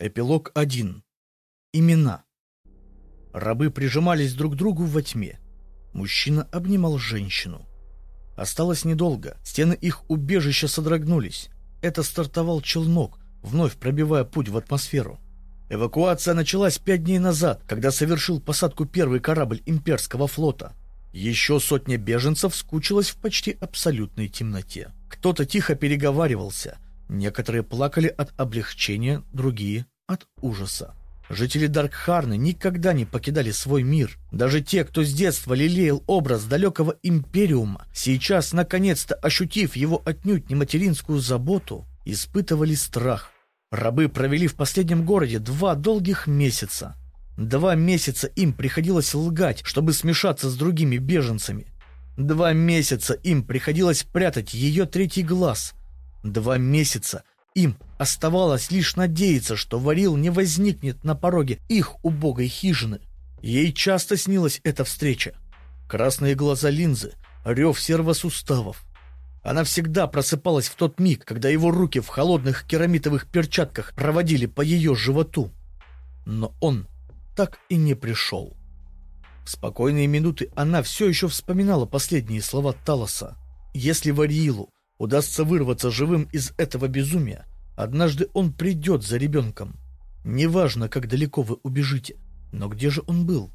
Эпилог 1. Имена. Рабы прижимались друг к другу во тьме. Мужчина обнимал женщину. Осталось недолго, стены их убежища содрогнулись. Это стартовал челнок, вновь пробивая путь в атмосферу. Эвакуация началась пять дней назад, когда совершил посадку первый корабль имперского флота. Еще сотня беженцев скучилась в почти абсолютной темноте. Кто-то тихо переговаривался – Некоторые плакали от облегчения, другие — от ужаса. Жители Даркхарны никогда не покидали свой мир. Даже те, кто с детства лелеял образ далекого империума, сейчас, наконец-то ощутив его отнюдь не материнскую заботу, испытывали страх. Рабы провели в последнем городе два долгих месяца. Два месяца им приходилось лгать, чтобы смешаться с другими беженцами. Два месяца им приходилось прятать ее третий глаз, Два месяца им оставалось лишь надеяться, что Варил не возникнет на пороге их убогой хижины. Ей часто снилась эта встреча. Красные глаза линзы, рев сервосуставов. Она всегда просыпалась в тот миг, когда его руки в холодных керамитовых перчатках проводили по ее животу. Но он так и не пришел. В спокойные минуты она все еще вспоминала последние слова Талоса. Если Вариилу удастся вырваться живым из этого безумия, однажды он придет за ребенком. Неважно, как далеко вы убежите, но где же он был?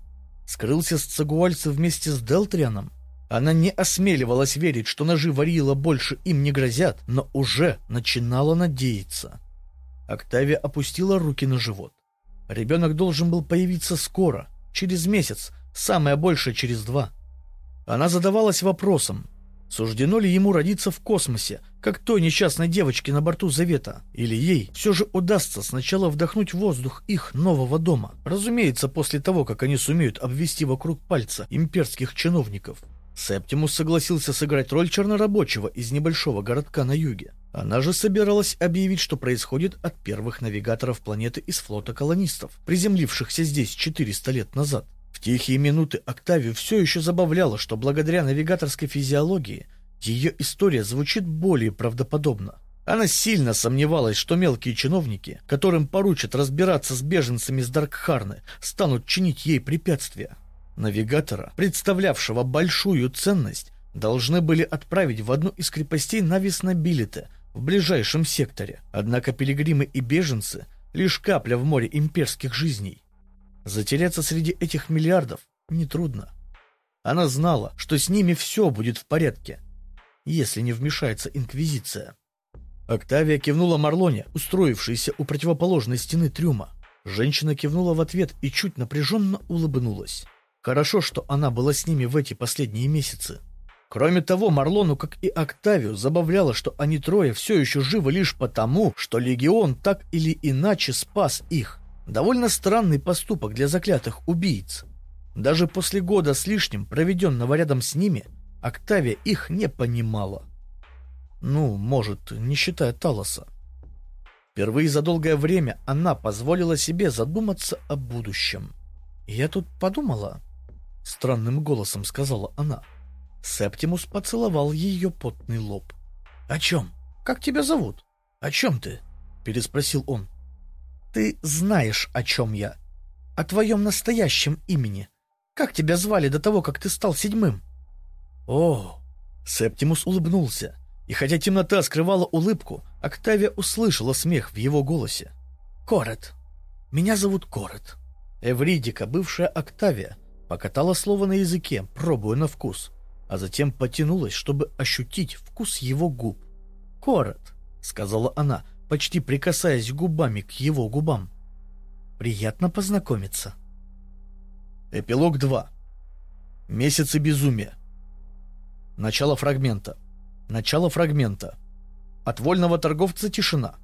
Скрылся с Цагуальца вместе с Делтрианом? Она не осмеливалась верить, что ножи Варила больше им не грозят, но уже начинала надеяться. Октавия опустила руки на живот. Ребенок должен был появиться скоро, через месяц, самое большее через два. Она задавалась вопросом, Суждено ли ему родиться в космосе, как той несчастной девочке на борту Завета? Или ей все же удастся сначала вдохнуть воздух их нового дома? Разумеется, после того, как они сумеют обвести вокруг пальца имперских чиновников. Септимус согласился сыграть роль чернорабочего из небольшого городка на юге. Она же собиралась объявить, что происходит от первых навигаторов планеты из флота колонистов, приземлившихся здесь 400 лет назад. Тихие минуты Октавию все еще забавляло, что благодаря навигаторской физиологии ее история звучит более правдоподобно. Она сильно сомневалась, что мелкие чиновники, которым поручат разбираться с беженцами с Даркхарны, станут чинить ей препятствия. Навигатора, представлявшего большую ценность, должны были отправить в одну из крепостей Нависнабилите в ближайшем секторе. Однако пилигримы и беженцы — лишь капля в море имперских жизней. Затеряться среди этих миллиардов нетрудно. Она знала, что с ними все будет в порядке, если не вмешается Инквизиция. Октавия кивнула Марлоне, устроившейся у противоположной стены трюма. Женщина кивнула в ответ и чуть напряженно улыбнулась. Хорошо, что она была с ними в эти последние месяцы. Кроме того, Марлону, как и Октавию, забавляло, что они трое все еще живы лишь потому, что Легион так или иначе спас их. Довольно странный поступок для заклятых убийц. Даже после года с лишним, проведенного рядом с ними, Октавия их не понимала. Ну, может, не считая Талоса. Впервые за долгое время она позволила себе задуматься о будущем. «Я тут подумала», — странным голосом сказала она. Септимус поцеловал ее потный лоб. «О чем? Как тебя зовут? О чем ты?» — переспросил он. Ты знаешь, о чем я. О твоем настоящем имени. Как тебя звали до того, как ты стал седьмым? О, Септимус улыбнулся. И хотя темнота скрывала улыбку, Октавия услышала смех в его голосе. Корот. Меня зовут Корот. Эвридика, бывшая Октавия, покатала слово на языке, пробуя на вкус, а затем потянулась, чтобы ощутить вкус его губ. «Корот», — сказала она, почти прикасаясь губами к его губам. «Приятно познакомиться». Эпилог 2. Месяцы безумия. Начало фрагмента. Начало фрагмента. От вольного торговца тишина.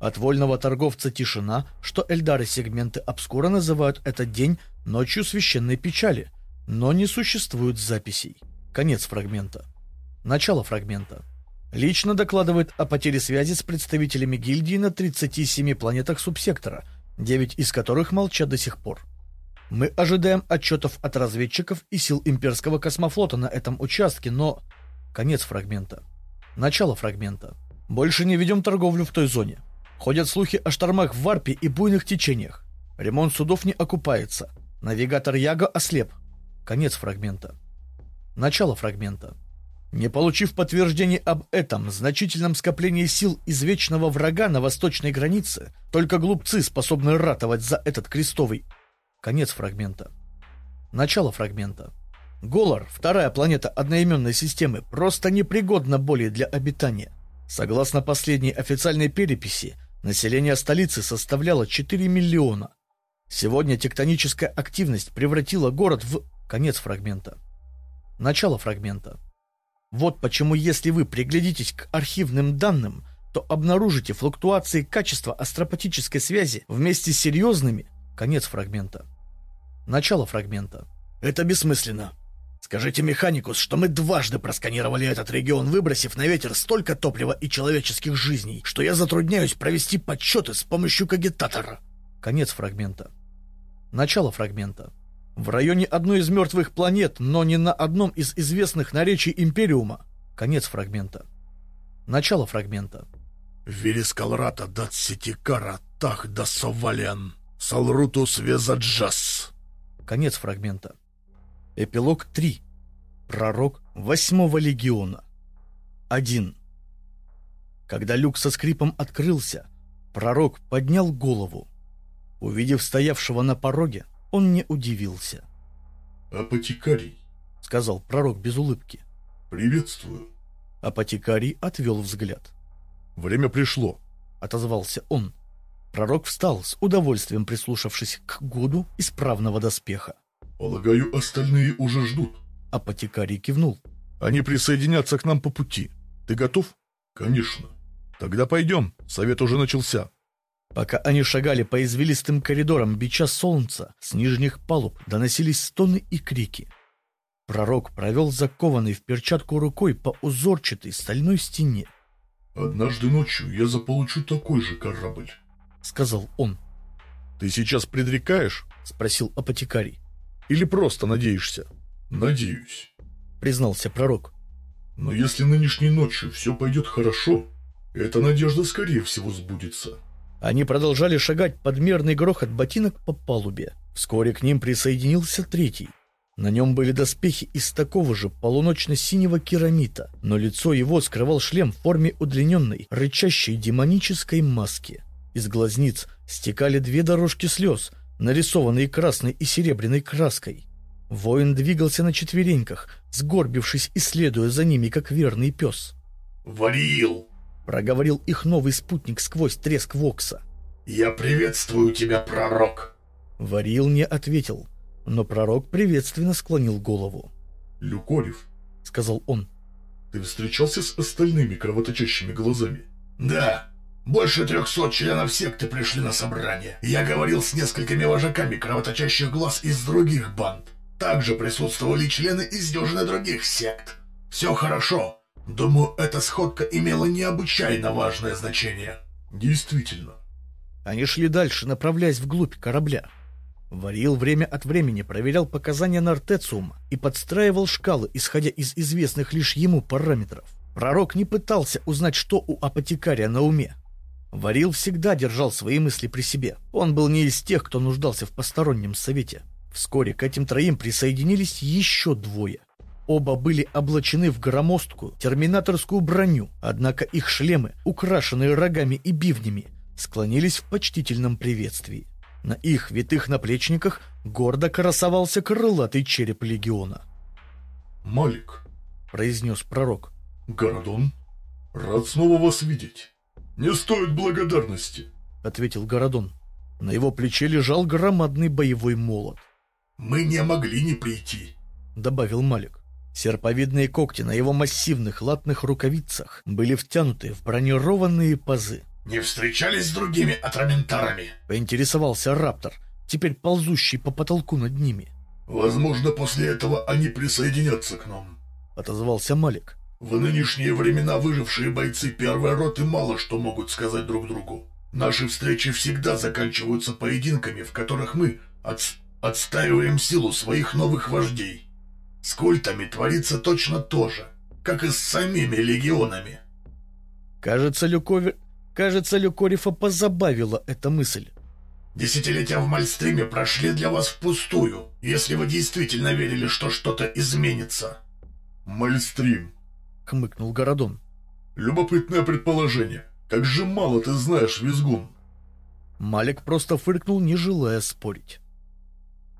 От вольного торговца тишина, что эльдары сегменты обскура называют этот день ночью священной печали, но не существует записей. Конец фрагмента. Начало фрагмента. Лично докладывает о потере связи с представителями гильдии на 37 планетах субсектора, 9 из которых молчат до сих пор. Мы ожидаем отчетов от разведчиков и сил имперского космофлота на этом участке, но... Конец фрагмента. Начало фрагмента. Больше не ведем торговлю в той зоне. Ходят слухи о штормах в варпе и буйных течениях. Ремонт судов не окупается. Навигатор Яго ослеп. Конец фрагмента. Начало фрагмента. Не получив подтверждений об этом значительном скоплении сил извечного врага на восточной границе, только глупцы способны ратовать за этот крестовый. Конец фрагмента. Начало фрагмента. Голар, вторая планета одноименной системы, просто непригодна более для обитания. Согласно последней официальной переписи, население столицы составляло 4 миллиона. Сегодня тектоническая активность превратила город в... Конец фрагмента. Начало фрагмента. Вот почему, если вы приглядитесь к архивным данным, то обнаружите флуктуации качества астропатической связи вместе с серьезными конец фрагмента. Начало фрагмента. Это бессмысленно. Скажите Механикус, что мы дважды просканировали этот регион, выбросив на ветер столько топлива и человеческих жизней, что я затрудняюсь провести подсчеты с помощью кагитатора. Конец фрагмента. Начало фрагмента. В районе одной из мертвых планет, но не на одном из известных наречий Империума. Конец фрагмента. Начало фрагмента. Верискалрата датситикара тах да совален. Салрутус везаджас. Конец фрагмента. Эпилог 3. Пророк восьмого легиона. 1. Когда люк со скрипом открылся, пророк поднял голову. Увидев стоявшего на пороге, он не удивился. «Апотекарий», — сказал пророк без улыбки. «Приветствую». Апотекарий отвел взгляд. «Время пришло», — отозвался он. Пророк встал, с удовольствием прислушавшись к гуду исправного доспеха. «Полагаю, остальные уже ждут». Апотекарий кивнул. «Они присоединятся к нам по пути. Ты готов?» «Конечно». «Тогда пойдем, совет уже начался». Пока они шагали по извилистым коридорам бича солнца, с нижних палуб доносились стоны и крики. Пророк провел закованный в перчатку рукой по узорчатой стальной стене. «Однажды ночью я заполучу такой же корабль», — сказал он. «Ты сейчас предрекаешь?» — спросил апотекарий. «Или просто надеешься?» «Надеюсь», — признался пророк. «Но если нынешней ночью все пойдет хорошо, эта надежда скорее всего сбудется». Они продолжали шагать под мерный грохот ботинок по палубе. Вскоре к ним присоединился третий. На нем были доспехи из такого же полуночно-синего керамита, но лицо его скрывал шлем в форме удлиненной, рычащей демонической маски. Из глазниц стекали две дорожки слез, нарисованные красной и серебряной краской. Воин двигался на четвереньках, сгорбившись и следуя за ними, как верный пес. «Варил!» — проговорил их новый спутник сквозь треск Вокса. «Я приветствую тебя, пророк!» Варил не ответил, но пророк приветственно склонил голову. «Люкорев», — сказал он, — «ты встречался с остальными кровоточащими глазами?» «Да. Больше трехсот членов секты пришли на собрание. Я говорил с несколькими вожаками кровоточащих глаз из других банд. Также присутствовали члены из дюжины других сект. Все хорошо. Думаю, эта сходка имела необычайно важное значение. Действительно. Они шли дальше, направляясь вглубь корабля. Варил время от времени проверял показания Нортециума и подстраивал шкалы, исходя из известных лишь ему параметров. Пророк не пытался узнать, что у апотекария на уме. Варил всегда держал свои мысли при себе. Он был не из тех, кто нуждался в постороннем совете. Вскоре к этим троим присоединились еще двое — Оба были облачены в громоздкую терминаторскую броню, однако их шлемы, украшенные рогами и бивнями, склонились в почтительном приветствии. На их витых наплечниках гордо красовался крылатый череп легиона. «Малик», — произнес пророк, — «Городон, рад снова вас видеть. Не стоит благодарности», — ответил Городон. На его плече лежал громадный боевой молот. «Мы не могли не прийти», — добавил Малик. Серповидные когти на его массивных латных рукавицах были втянуты в бронированные пазы. «Не встречались с другими атраментарами?» — поинтересовался Раптор, теперь ползущий по потолку над ними. «Возможно, после этого они присоединятся к нам», — отозвался Малик. «В нынешние времена выжившие бойцы первой роты мало что могут сказать друг другу. Наши встречи всегда заканчиваются поединками, в которых мы от... отстаиваем силу своих новых вождей». С культами творится точно то же, как и с самими легионами. Кажется, Люковер... Кажется, Люкорифа позабавила эта мысль. Десятилетия в Мальстриме прошли для вас впустую, если вы действительно верили, что что-то изменится. Мальстрим, хмыкнул Городон. Любопытное предположение. Как же мало ты знаешь, Визгун. Малик просто фыркнул, не желая спорить.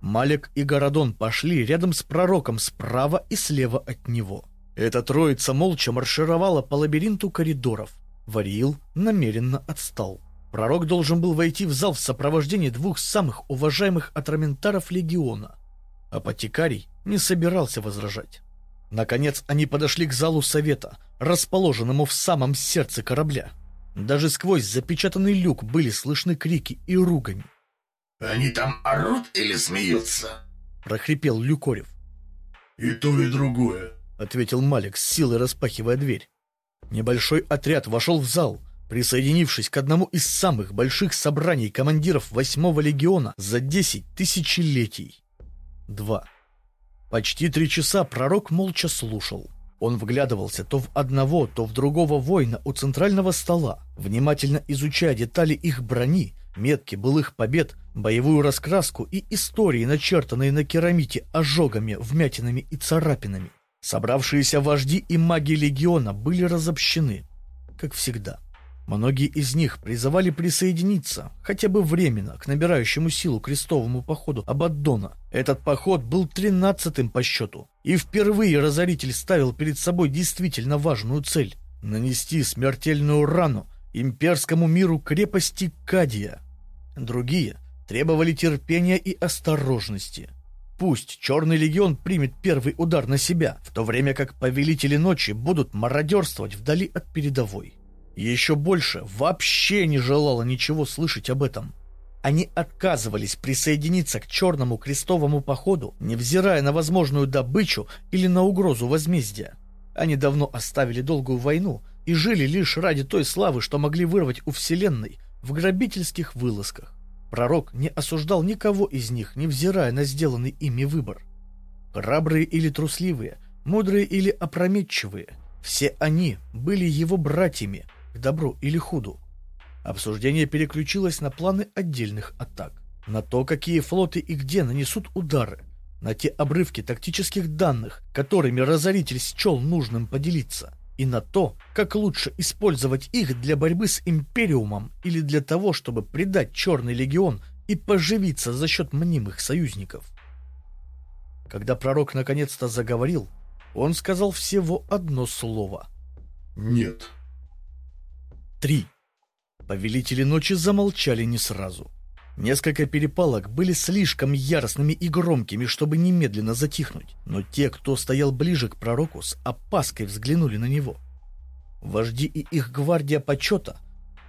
Малик и Городон пошли рядом с пророком справа и слева от него. Эта троица молча маршировала по лабиринту коридоров. Вариил намеренно отстал. Пророк должен был войти в зал в сопровождении двух самых уважаемых атраментаров легиона. Апотекарий не собирался возражать. Наконец они подошли к залу совета, расположенному в самом сердце корабля. Даже сквозь запечатанный люк были слышны крики и ругань. «Они там орут или смеются?» — прохрипел Люкорев. «И то, и другое», — ответил Малик, с силой распахивая дверь. Небольшой отряд вошел в зал — присоединившись к одному из самых больших собраний командиров восьмого легиона за десять тысячелетий. Два. Почти три часа пророк молча слушал. Он вглядывался то в одного, то в другого воина у центрального стола, внимательно изучая детали их брони, метки былых побед, боевую раскраску и истории, начертанные на керамите ожогами, вмятинами и царапинами. Собравшиеся вожди и маги легиона были разобщены, как всегда. Многие из них призывали присоединиться, хотя бы временно, к набирающему силу крестовому походу Абаддона. Этот поход был тринадцатым по счету, и впервые разоритель ставил перед собой действительно важную цель — нанести смертельную рану имперскому миру крепости Кадия. Другие требовали терпения и осторожности. Пусть Черный Легион примет первый удар на себя, в то время как Повелители Ночи будут мародерствовать вдали от передовой. Еще больше вообще не желала ничего слышать об этом. Они отказывались присоединиться к черному крестовому походу, невзирая на возможную добычу или на угрозу возмездия. Они давно оставили долгую войну и жили лишь ради той славы, что могли вырвать у Вселенной в грабительских вылазках. Пророк не осуждал никого из них, невзирая на сделанный ими выбор. Храбрые или трусливые, мудрые или опрометчивые, все они были его братьями, к добру или худу. Обсуждение переключилось на планы отдельных атак, на то, какие флоты и где нанесут удары, на те обрывки тактических данных, которыми разоритель счел нужным поделиться, и на то, как лучше использовать их для борьбы с Империумом или для того, чтобы предать Черный Легион и поживиться за счет мнимых союзников. Когда пророк наконец-то заговорил, он сказал всего одно слово. «Нет». Три. Повелители ночи замолчали не сразу. Несколько перепалок были слишком яростными и громкими, чтобы немедленно затихнуть, но те, кто стоял ближе к пророку, с опаской взглянули на него. Вожди и их гвардия почета,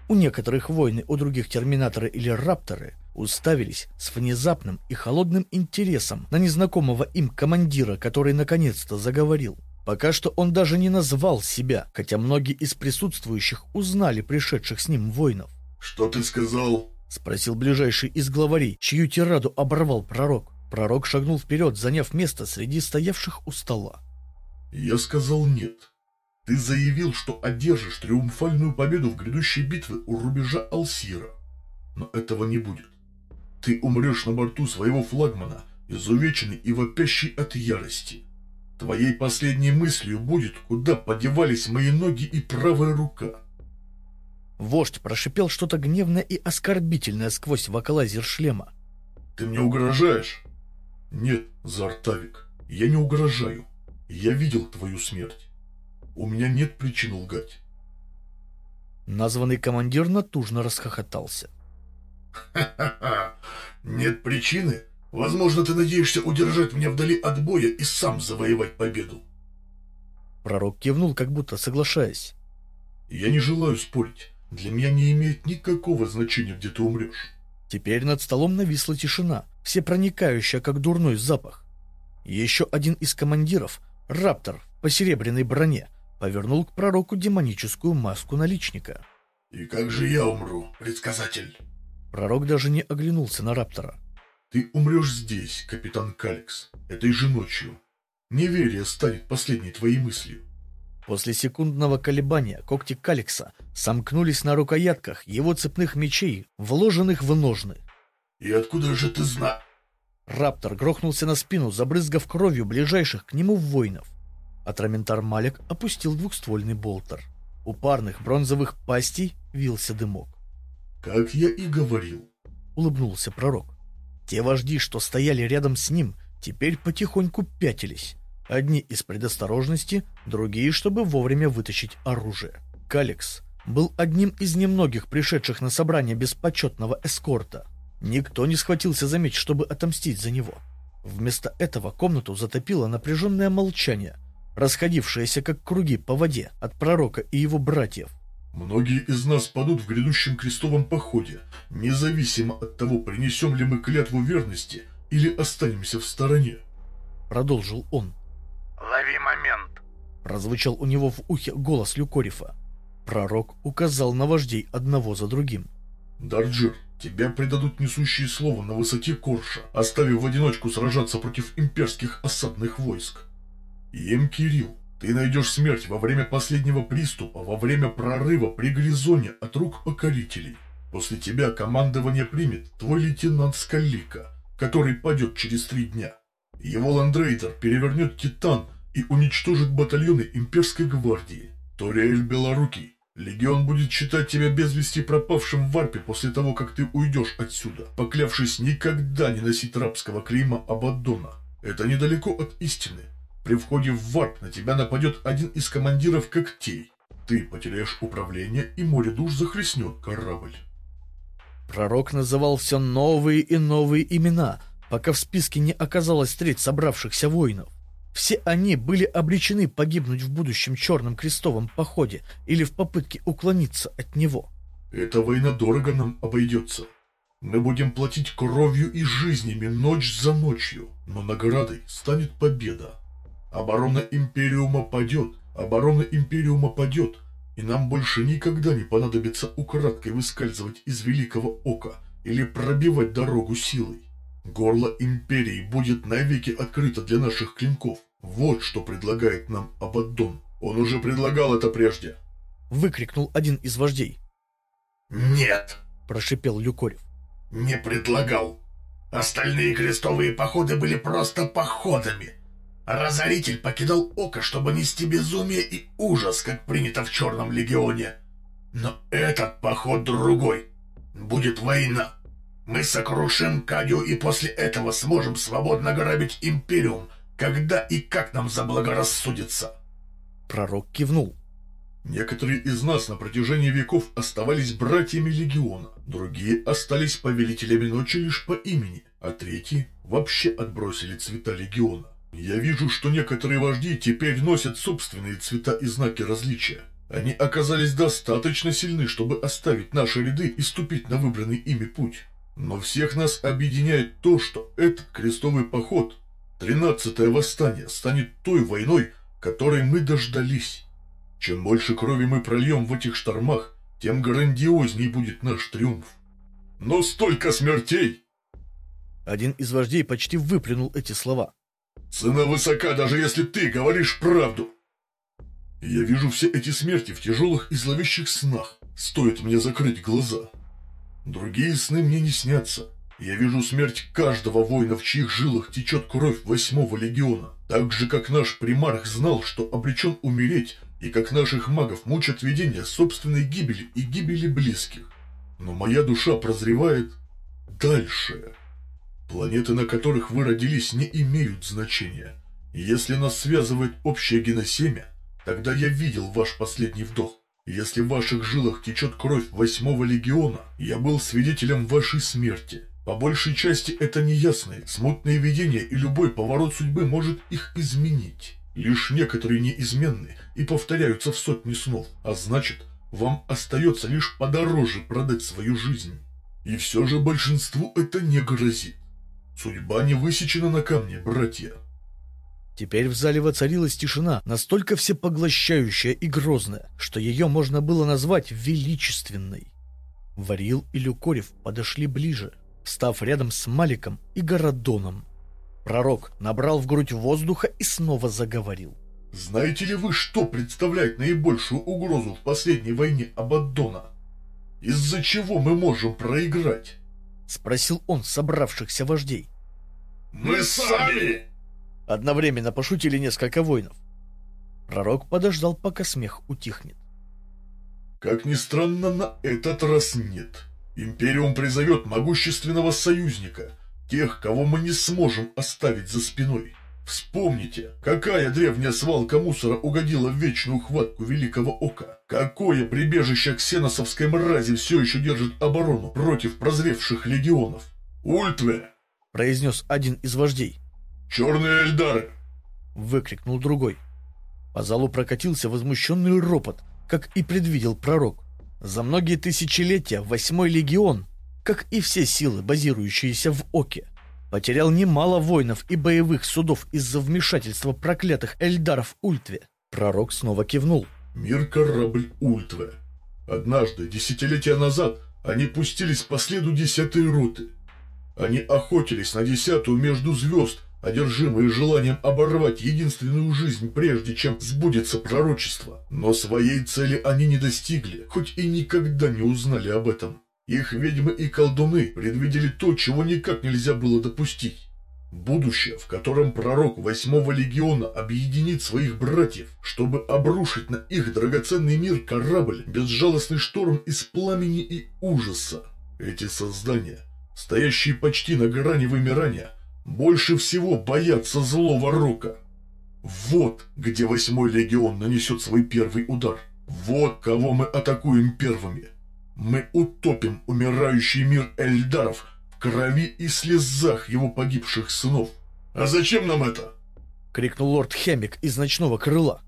у некоторых войны, у других терминаторы или рапторы, уставились с внезапным и холодным интересом на незнакомого им командира, который наконец-то заговорил. Пока что он даже не назвал себя, хотя многие из присутствующих узнали пришедших с ним воинов. «Что ты сказал?» — спросил ближайший из главарей, чью тираду оборвал пророк. Пророк шагнул вперед, заняв место среди стоявших у стола. «Я сказал нет. Ты заявил, что одержишь триумфальную победу в грядущей битве у рубежа Алсира. Но этого не будет. Ты умрешь на борту своего флагмана, изувеченный и вопящий от ярости. Твоей последней мыслью будет, куда подевались мои ноги и правая рука. Вождь прошипел что-то гневное и оскорбительное сквозь вокалайзер шлема. Ты мне угрожаешь? Нет, Зартавик, я не угрожаю. Я видел твою смерть. У меня нет причин лгать. Названный командир натужно расхохотался. «Ха-ха-ха! Нет причины? Возможно, ты надеешься удержать меня вдали от боя и сам завоевать победу. Пророк кивнул, как будто соглашаясь. Я не желаю спорить. Для меня не имеет никакого значения, где ты умрешь. Теперь над столом нависла тишина, все проникающая, как дурной запах. Еще один из командиров, Раптор по серебряной броне, повернул к пророку демоническую маску наличника. «И как же я умру, предсказатель?» Пророк даже не оглянулся на Раптора. Ты умрешь здесь, капитан Каликс, этой же ночью. Неверие станет последней твоей мыслью. После секундного колебания когти Каликса сомкнулись на рукоятках его цепных мечей, вложенных в ножны. «И откуда же ты зна...» Раптор грохнулся на спину, забрызгав кровью ближайших к нему воинов. Атраментар Малик опустил двухствольный болтер. У парных бронзовых пастей вился дымок. «Как я и говорил», — улыбнулся пророк. Те вожди, что стояли рядом с ним, теперь потихоньку пятились. Одни из предосторожности, другие, чтобы вовремя вытащить оружие. Каликс был одним из немногих пришедших на собрание без почетного эскорта. Никто не схватился за меч, чтобы отомстить за него. Вместо этого комнату затопило напряженное молчание, расходившееся как круги по воде от пророка и его братьев. «Многие из нас падут в грядущем крестовом походе, независимо от того, принесем ли мы клятву верности или останемся в стороне», — продолжил он. «Лови момент!» — прозвучал у него в ухе голос Люкорифа. Пророк указал на вождей одного за другим. «Дарджир, тебя предадут несущие слово на высоте Корша, оставив в одиночку сражаться против имперских осадных войск. Ем Кирилл, ты найдешь смерть во время последнего приступа, во время прорыва при Гризоне от рук покорителей. После тебя командование примет твой лейтенант Скаллика, который падет через три дня. Его ландрейдер перевернет Титан и уничтожит батальоны имперской гвардии. Ториэль Белорукий, легион будет считать тебя без вести пропавшим в варпе после того, как ты уйдешь отсюда, поклявшись никогда не носить рабского клейма Абаддона. Это недалеко от истины. При входе в варп на тебя нападет один из командиров когтей. Ты потеряешь управление, и море душ захлестнет корабль. Пророк называл все новые и новые имена, пока в списке не оказалось треть собравшихся воинов. Все они были обречены погибнуть в будущем черном крестовом походе или в попытке уклониться от него. «Эта война дорого нам обойдется. Мы будем платить кровью и жизнями ночь за ночью, но наградой станет победа. Оборона Империума падет, оборона Империума падет, и нам больше никогда не понадобится украдкой выскальзывать из Великого Ока или пробивать дорогу силой. Горло Империи будет навеки открыто для наших клинков. Вот что предлагает нам Абаддон. Он уже предлагал это прежде. Выкрикнул один из вождей. Нет, прошипел Люкорев. Не предлагал. Остальные крестовые походы были просто походами. Разоритель покидал Око, чтобы нести безумие и ужас, как принято в Черном Легионе. Но этот поход другой. Будет война. Мы сокрушим Кадю и после этого сможем свободно грабить Империум, когда и как нам заблагорассудится. Пророк кивнул. Некоторые из нас на протяжении веков оставались братьями Легиона, другие остались повелителями ночи лишь по имени, а третьи вообще отбросили цвета Легиона. Я вижу, что некоторые вожди теперь носят собственные цвета и знаки различия. Они оказались достаточно сильны, чтобы оставить наши ряды и ступить на выбранный ими путь. Но всех нас объединяет то, что этот крестовый поход, тринадцатое восстание, станет той войной, которой мы дождались. Чем больше крови мы прольем в этих штормах, тем грандиозней будет наш триумф. Но столько смертей! Один из вождей почти выплюнул эти слова. Цена высока, даже если ты говоришь правду. Я вижу все эти смерти в тяжелых и зловещих снах. Стоит мне закрыть глаза. Другие сны мне не снятся. Я вижу смерть каждого воина, в чьих жилах течет кровь восьмого легиона. Так же, как наш примарх знал, что обречен умереть, и как наших магов мучат видения собственной гибели и гибели близких. Но моя душа прозревает дальше. Планеты, на которых вы родились, не имеют значения. Если нас связывает общее геносемя, тогда я видел ваш последний вдох. Если в ваших жилах течет кровь восьмого легиона, я был свидетелем вашей смерти. По большей части это неясные, смутные видения, и любой поворот судьбы может их изменить. Лишь некоторые неизменны и повторяются в сотни снов, а значит, вам остается лишь подороже продать свою жизнь. И все же большинству это не грозит. Судьба не высечена на камне, братья. Теперь в зале воцарилась тишина, настолько всепоглощающая и грозная, что ее можно было назвать величественной. Варил и Люкорев подошли ближе, став рядом с Маликом и Городоном. Пророк набрал в грудь воздуха и снова заговорил. Знаете ли вы, что представляет наибольшую угрозу в последней войне Абаддона? Из-за чего мы можем проиграть? Спросил он собравшихся вождей. Мы сами! Одновременно пошутили несколько воинов. Пророк подождал, пока смех утихнет. Как ни странно, на этот раз нет. Империум призовет могущественного союзника, тех, кого мы не сможем оставить за спиной. Вспомните, какая древняя свалка мусора угодила в вечную хватку Великого Ока. Какое прибежище ксеносовской мрази все еще держит оборону против прозревших легионов. Ультве! произнес один из вождей. Черные эльдары! выкрикнул другой. По залу прокатился возмущенный ропот, как и предвидел пророк. За многие тысячелетия Восьмой легион, как и все силы, базирующиеся в Оке, потерял немало воинов и боевых судов из-за вмешательства проклятых эльдаров Ультве. Пророк снова кивнул. Мир-корабль Ультве. Однажды, десятилетия назад, они пустились по следу десятой роты. Они охотились на десятую между звезд, одержимые желанием оборвать единственную жизнь, прежде чем сбудется пророчество. Но своей цели они не достигли, хоть и никогда не узнали об этом. Их ведьмы и колдуны предвидели то, чего никак нельзя было допустить. Будущее, в котором пророк восьмого легиона объединит своих братьев, чтобы обрушить на их драгоценный мир корабль, безжалостный шторм из пламени и ужаса. Эти создания, стоящие почти на грани вымирания, больше всего боятся злого рока. Вот где восьмой легион нанесет свой первый удар. Вот кого мы атакуем первыми. Мы утопим умирающий мир Эльдаров в крови и слезах его погибших сынов. А зачем нам это? Крикнул лорд Хемик из ночного крыла.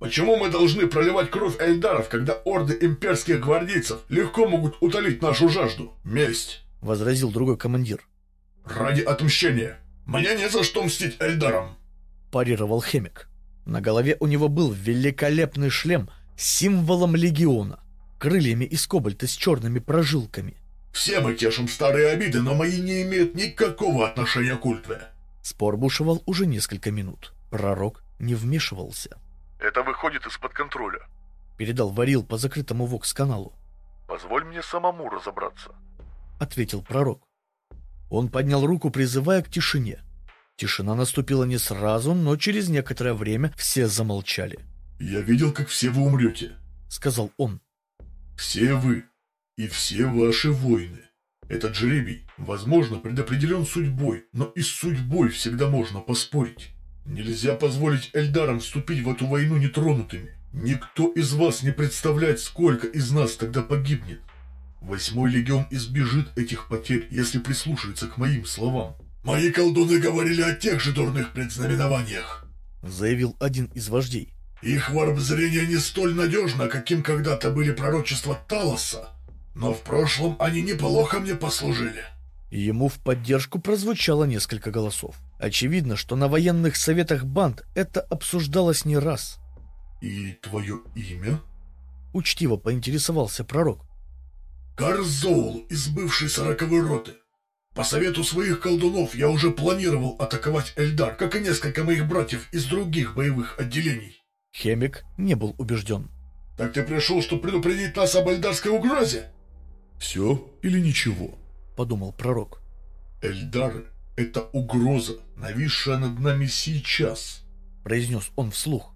Почему мы должны проливать кровь Эльдаров, когда орды имперских гвардейцев легко могут утолить нашу жажду? Месть! Возразил другой командир. Ради отмщения. Мне не за что мстить Эльдарам. Парировал Хемик. На голове у него был великолепный шлем с символом легиона крыльями из кобальта с черными прожилками. «Все мы тешим старые обиды, но мои не имеют никакого отношения к Ультве». Спор бушевал уже несколько минут. Пророк не вмешивался. «Это выходит из-под контроля», — передал Варил по закрытому вокс-каналу. «Позволь мне самому разобраться», — ответил пророк. Он поднял руку, призывая к тишине. Тишина наступила не сразу, но через некоторое время все замолчали. «Я видел, как все вы умрете», — сказал он. Все вы и все ваши воины. Этот жребий, возможно, предопределен судьбой, но и с судьбой всегда можно поспорить. Нельзя позволить Эльдарам вступить в эту войну нетронутыми. Никто из вас не представляет, сколько из нас тогда погибнет. Восьмой легион избежит этих потерь, если прислушается к моим словам. «Мои колдуны говорили о тех же дурных предзнаменованиях», — заявил один из вождей. Их варп-зрение не столь надежно, каким когда-то были пророчества Талоса, но в прошлом они неплохо мне послужили. Ему в поддержку прозвучало несколько голосов. Очевидно, что на военных советах банд это обсуждалось не раз. «И твое имя?» Учтиво поинтересовался пророк. «Карзоул из бывшей сороковой роты. По совету своих колдунов я уже планировал атаковать Эльдар, как и несколько моих братьев из других боевых отделений. Хемик не был убежден. «Так ты пришел, чтобы предупредить нас об эльдарской угрозе?» «Все или ничего?» — подумал пророк. «Эльдары — это угроза, нависшая над нами сейчас», — произнес он вслух.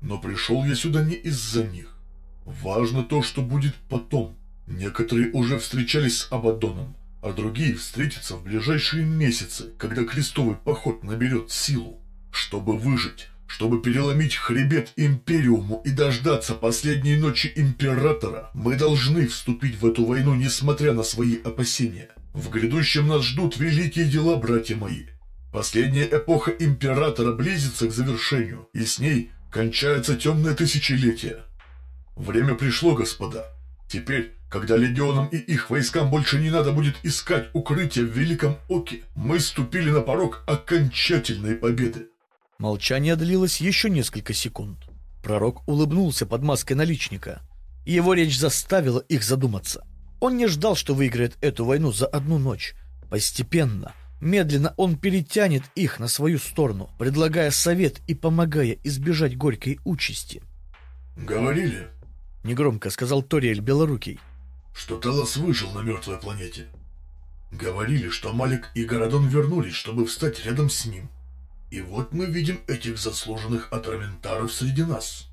«Но пришел я сюда не из-за них. Важно то, что будет потом. Некоторые уже встречались с Абадоном, а другие встретятся в ближайшие месяцы, когда крестовый поход наберет силу. Чтобы выжить, чтобы переломить хребет Империуму и дождаться последней ночи Императора, мы должны вступить в эту войну, несмотря на свои опасения. В грядущем нас ждут великие дела, братья мои. Последняя эпоха Императора близится к завершению, и с ней кончается темное тысячелетие. Время пришло, господа. Теперь, когда легионам и их войскам больше не надо будет искать укрытие в Великом Оке, мы ступили на порог окончательной победы. Молчание длилось еще несколько секунд. Пророк улыбнулся под маской наличника. Его речь заставила их задуматься. Он не ждал, что выиграет эту войну за одну ночь. Постепенно, Медленно он перетянет их на свою сторону, предлагая совет и помогая избежать горькой участи. «Говорили», — негромко сказал Ториэль Белорукий, — «что Талос выжил на мертвой планете. Говорили, что Малик и Городон вернулись, чтобы встать рядом с ним. И вот мы видим этих заслуженных атраментаров среди нас.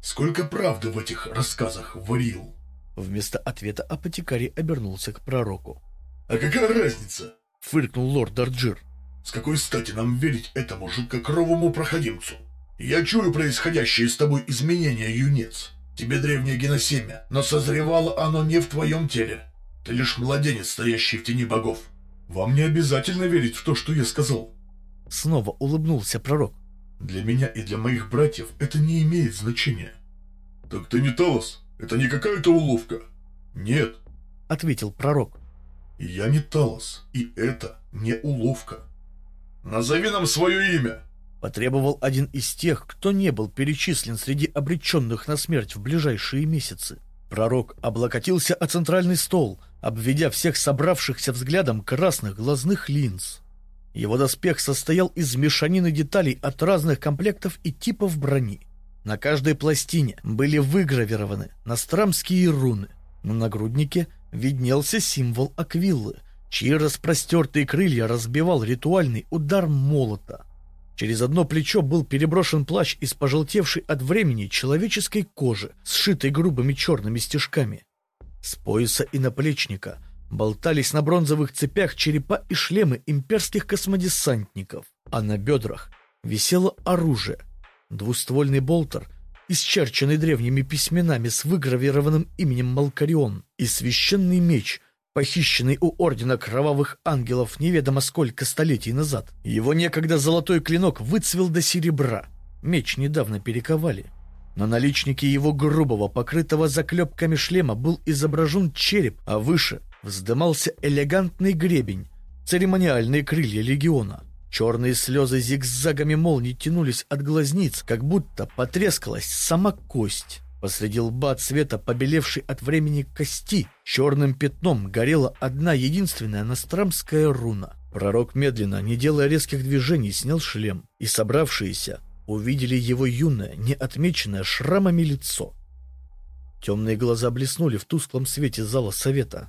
Сколько правды в этих рассказах, Варил?» Вместо ответа апотекарий обернулся к пророку. «А какая разница?» — фыркнул лорд Дарджир. «С какой стати нам верить этому жидкокровому проходимцу? Я чую происходящее с тобой изменения, юнец. Тебе древнее геносемя, но созревало оно не в твоем теле. Ты лишь младенец, стоящий в тени богов. Вам не обязательно верить в то, что я сказал». Снова улыбнулся пророк. «Для меня и для моих братьев это не имеет значения». «Так ты не Талос? Это не какая-то уловка?» «Нет», — ответил пророк. «Я не Талос, и это не уловка». «Назови нам свое имя!» Потребовал один из тех, кто не был перечислен среди обреченных на смерть в ближайшие месяцы. Пророк облокотился о центральный стол, обведя всех собравшихся взглядом красных глазных линз. Его доспех состоял из мешанины деталей от разных комплектов и типов брони. На каждой пластине были выгравированы настрамские руны. На нагруднике — виднелся символ Аквиллы, чьи распростертые крылья разбивал ритуальный удар молота. Через одно плечо был переброшен плащ из пожелтевшей от времени человеческой кожи, сшитой грубыми черными стежками. С пояса и наплечника болтались на бронзовых цепях черепа и шлемы имперских космодесантников, а на бедрах висело оружие, двуствольный болтер — исчерченный древними письменами с выгравированным именем Малкарион, и священный меч, похищенный у Ордена Кровавых Ангелов неведомо сколько столетий назад. Его некогда золотой клинок выцвел до серебра. Меч недавно перековали. На наличнике его грубого, покрытого заклепками шлема был изображен череп, а выше вздымался элегантный гребень, церемониальные крылья легиона — Черные слезы зигзагами молний тянулись от глазниц, как будто потрескалась сама кость. Посреди лба цвета побелевшей от времени кости черным пятном горела одна единственная настрамская руна. Пророк медленно, не делая резких движений, снял шлем, и собравшиеся увидели его юное, не отмеченное шрамами лицо. Темные глаза блеснули в тусклом свете зала совета.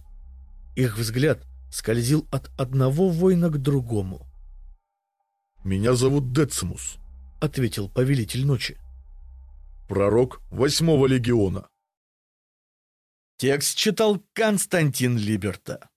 Их взгляд скользил от одного воина к другому — «Меня зовут Децимус», — ответил повелитель ночи. «Пророк восьмого легиона». Текст читал Константин Либерта.